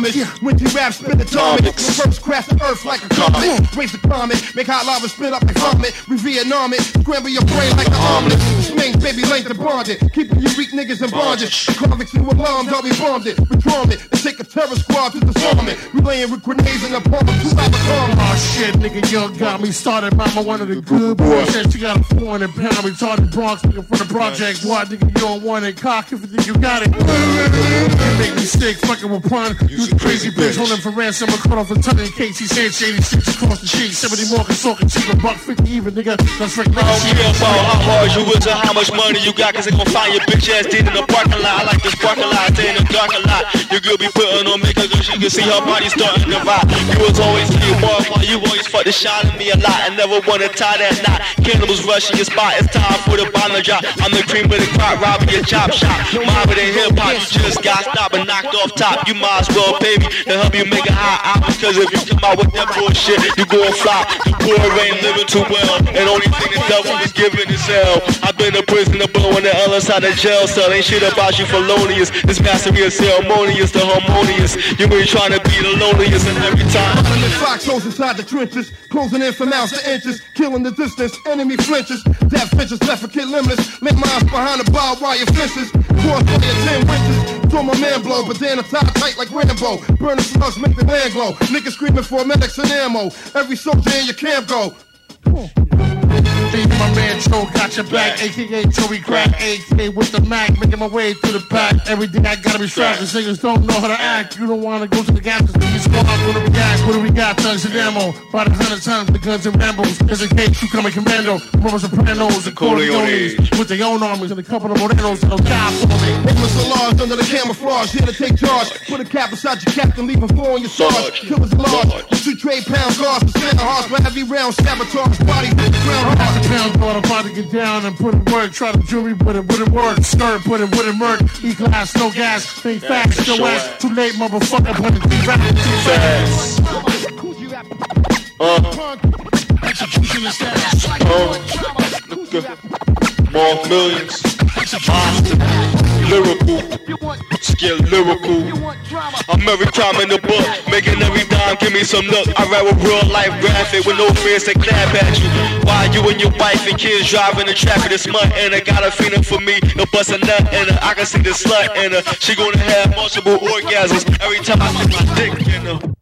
homage. When you rap, spit atomic. Reverse crash the earth like a comet. Raise the comet, make hot lava spit up like vomit. We Vietnam it, scramble your brain like an omelet. Swing, baby, length and bonded. Keeping you weak niggas in bondage. Convicts who alarmed, all we bombed it. We drawn it, and take a terror squad to disarm it. We laying with grenades in the palm of two hour calm. Oh shit, nigga, young got me started. Mama, one of the good boys. Said she got a 400 pound retarded Bronx nigga from the project. Why, nigga, you don't want it? Cock if you think you got it. You make me sick, fucking with Pun. You the crazy bitch holding for ransom. I cut off a ton in case he said shady six across the street. 70 more can soak and cheap a buck 50 even, nigga. That's right, I don't nigga. care about how hard you is or how much money you got, cause they gon' find your bitch ass dead in the parking lot. I like this parking lot, in a lot. Your girl be putting on she can see her body starting to rot. You was always boy, while you always fuck the shine of me a lot I never wanna tie that knot. Cannibals rushing your spot, it's time for the bomb drop. I'm the cream of the crop, robbing your chop shop. Mobbing in hip hop, you just got stopped and knocked off top. You might as well pay me to help you make a high album, cause if you come out with that bullshit, you gon' flop. You poor ain't living too well, and only thing the devil is giving is hell. I've been a prisoner, on the other side of jail cell, ain't shit about you felonious. This mastery is ceremonious, the harmonious. You ain't trying to be the loneliest, and every time. Enemy foxholes inside the trenches, closing in from ounce to inches, killing the distance. Enemy flinches, death bitches left for kid limitless. Make mines behind the barbed wire fences. Crossfire ten winches, saw my man blow, but then tie tight like Rambo. Burning slugs make the land glow. Niggas screaming for medics and ammo. Every soldier in your camp go. Think my man Joe got your back, aka Joey Crack, aka with the Mac, making my way through the pack. Every day I gotta be strapped. These niggas don't know how to act. You don't wanna go to the gas station. squad. What do we got? What do we got? Thugs and ammo. By the hundred times, the guns and Rambos. Just in case you coming commando. Remember Sopranos and Corleones with their own armies and a couple of Morenos that'll die for me. Of laws under the camouflage, here to take charge. Put a cap beside your captain, leave a floor on your sarge. Killers large, two trade pound guards, the center hearts for heavy round, sabotage body the ground hard. Thought I'm about to get down and put in work. Try to jewelry, but it wouldn't work. Skirt, but it wouldn't work. E class, no gas. Think fast, no ass. Too late, motherfucker. Put it too fast. Too fast. Uh, Execution is fast. uh, nigga. More millions. Monster. Lyrical. Skill lyrical. I'm every crime in the book, making every dime give me some look. I ride with real life graphic with no fears to clap at you. Why you and your wife and kids driving the traffic this month and I got a feeling for me. No bust a nut in her, I can see the slut in her. She gonna have multiple orgasms every time I stick my dick in her.